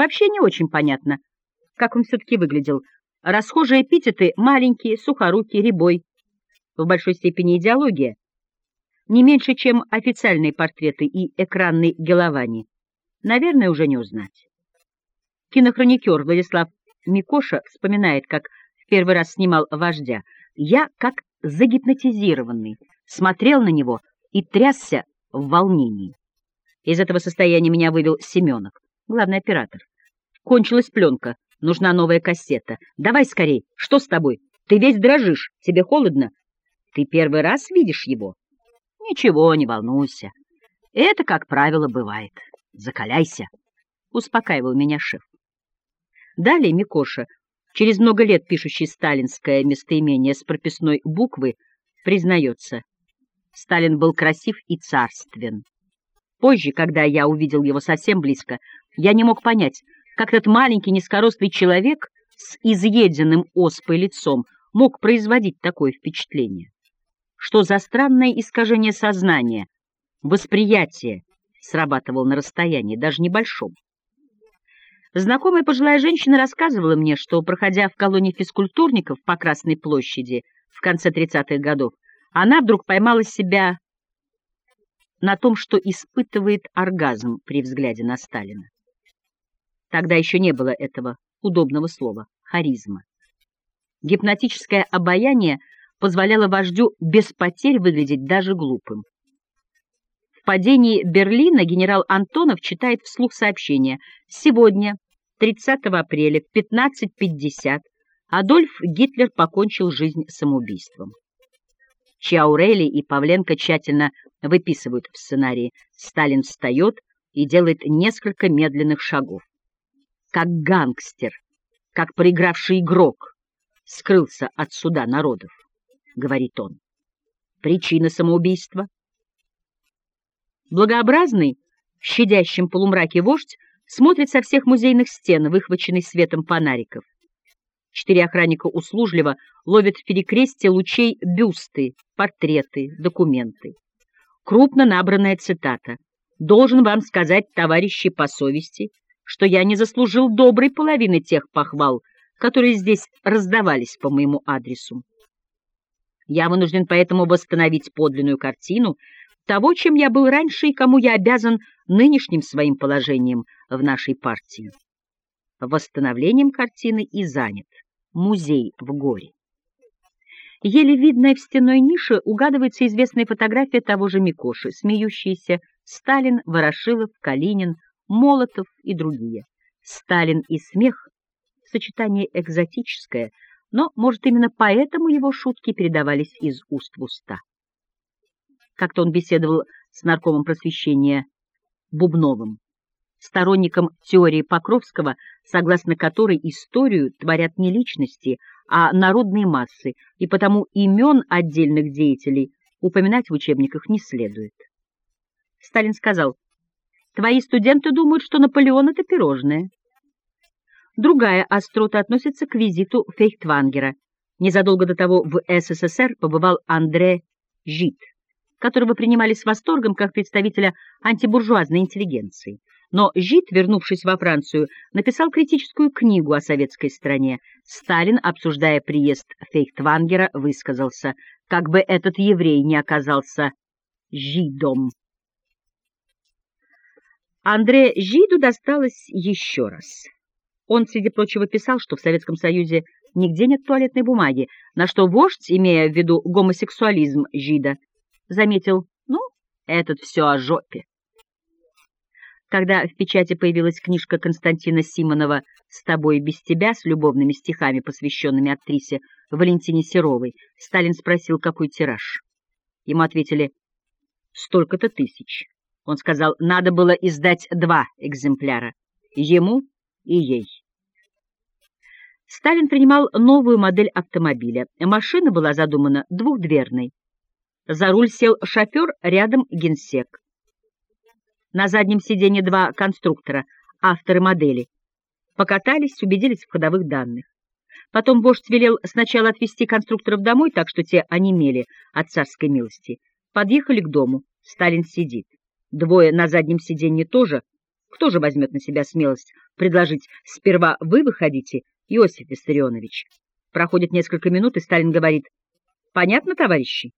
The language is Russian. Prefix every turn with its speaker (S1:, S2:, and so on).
S1: Вообще не очень понятно, как он все-таки выглядел. Расхожие эпитеты — маленький, сухорукий, рябой. В большой степени идеология. Не меньше, чем официальные портреты и экранный Геловани. Наверное, уже не узнать. Кинохроникер Владислав Микоша вспоминает, как в первый раз снимал «Вождя». Я, как загипнотизированный, смотрел на него и трясся в волнении. Из этого состояния меня вывел Семенок, главный оператор. Кончилась пленка, нужна новая кассета. Давай скорей, что с тобой? Ты весь дрожишь, тебе холодно? Ты первый раз видишь его? Ничего, не волнуйся. Это, как правило, бывает. Закаляйся, — успокаивал меня шеф. Далее Микоша, через много лет пишущий сталинское местоимение с прописной буквы, признается. Сталин был красив и царствен. Позже, когда я увидел его совсем близко, я не мог понять, как этот маленький низкорослый человек с изъеденным оспой лицом мог производить такое впечатление. Что за странное искажение сознания, восприятие срабатывало на расстоянии, даже небольшом. Знакомая пожилая женщина рассказывала мне, что, проходя в колонии физкультурников по Красной площади в конце 30-х годов, она вдруг поймала себя на том, что испытывает оргазм при взгляде на Сталина. Тогда еще не было этого удобного слова — харизма. Гипнотическое обаяние позволяло вождю без потерь выглядеть даже глупым. В падении Берлина генерал Антонов читает вслух сообщение «Сегодня, 30 апреля, в 15.50, Адольф Гитлер покончил жизнь самоубийством». Чаурели и Павленко тщательно выписывают в сценарии. Сталин встает и делает несколько медленных шагов. Как гангстер, как проигравший игрок, скрылся от суда народов, говорит он. Причина самоубийства? Благообразный, в щадящем полумраке вождь смотрит со всех музейных стен, выхваченный светом фонариков. Четыре охранника услужливо ловят в перекрестие лучей бюсты, портреты, документы. Крупно набранная цитата. «Должен вам сказать, товарищи по совести, что я не заслужил доброй половины тех похвал, которые здесь раздавались по моему адресу. Я вынужден поэтому восстановить подлинную картину того, чем я был раньше и кому я обязан нынешним своим положением в нашей партии. Восстановлением картины и занят музей в горе. Еле видная в стеной нише угадывается известная фотография того же Микоши, смеющиеся Сталин, Ворошилов, Калинин, Молотов и другие. Сталин и смех — сочетание экзотическое, но, может, именно поэтому его шутки передавались из уст в уста. Как-то он беседовал с наркомом просвещения Бубновым, сторонником теории Покровского, согласно которой историю творят не личности, а народные массы, и потому имен отдельных деятелей упоминать в учебниках не следует. Сталин сказал, «Твои студенты думают, что Наполеон — это пирожное». Другая острота относится к визиту Фейхтвангера. Незадолго до того в СССР побывал Андре Жит, которого принимали с восторгом как представителя антибуржуазной интеллигенции. Но Жит, вернувшись во Францию, написал критическую книгу о советской стране. Сталин, обсуждая приезд Фейхтвангера, высказался, как бы этот еврей не оказался жидом. Андре Жиду досталось еще раз. Он, среди прочего, писал, что в Советском Союзе нигде нет туалетной бумаги, на что вождь, имея в виду гомосексуализм Жида, заметил, ну, этот все о жопе. Когда в печати появилась книжка Константина Симонова «С тобой и без тебя» с любовными стихами, посвященными актрисе Валентине Серовой, Сталин спросил, какой тираж. Ему ответили «столько-то тысяч». Он сказал, надо было издать два экземпляра — ему и ей. Сталин принимал новую модель автомобиля. Машина была задумана двухдверной. За руль сел шофер, рядом генсек. На заднем сиденье два конструктора, авторы модели. Покатались, убедились в ходовых данных. Потом вождь велел сначала отвезти конструкторов домой, так что те онемели от царской милости. Подъехали к дому. Сталин сидит. Двое на заднем сиденье тоже. Кто же возьмет на себя смелость предложить «сперва вы выходите, Иосиф Виссарионович». Проходит несколько минут, и Сталин говорит «Понятно, товарищи?»